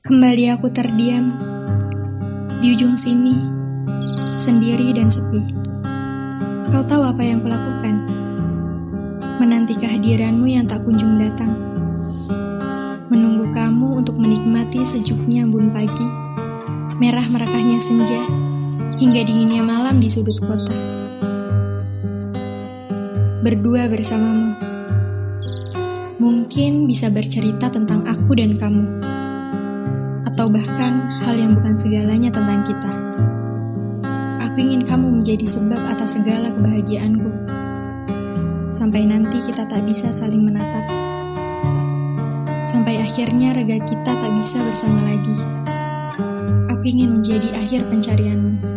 Kembali aku terdiam di ujung sini, sendiri dan sepi. Kau tahu apa yang kulakukan? Menanti kehadiranmu yang tak kunjung datang. Menunggu kamu untuk menikmati sejuknya embun pagi, merah merekahnya senja, hingga dinginnya malam di sudut kota. Berdua bersamamu. Mungkin bisa bercerita tentang aku dan kamu bahkan hal yang bukan segalanya tentang kita. Aku ingin kamu menjadi sebab atas segala kebahagiaanku. Sampai nanti kita tak bisa saling menatap. Sampai akhirnya rega kita tak bisa bersama lagi. Aku ingin menjadi akhir pencarianmu.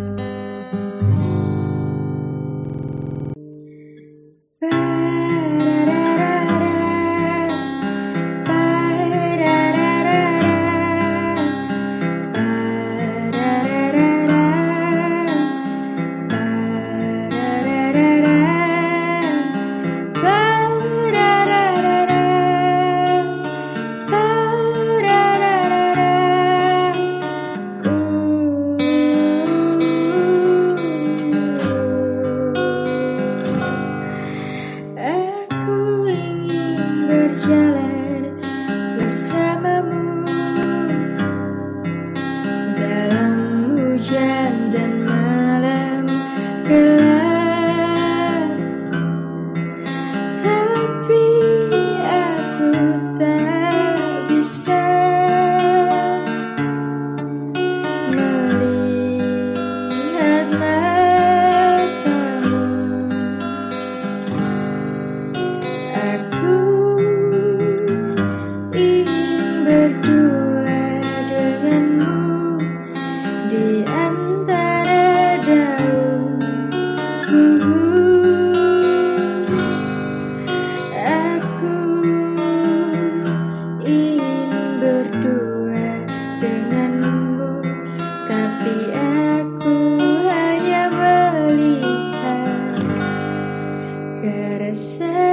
said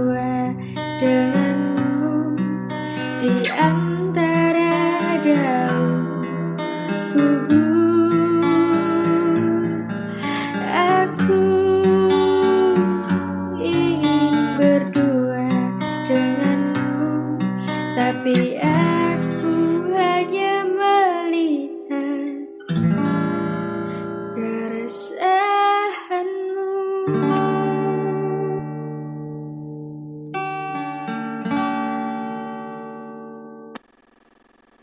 tapi aku hanya melihat keresahanmu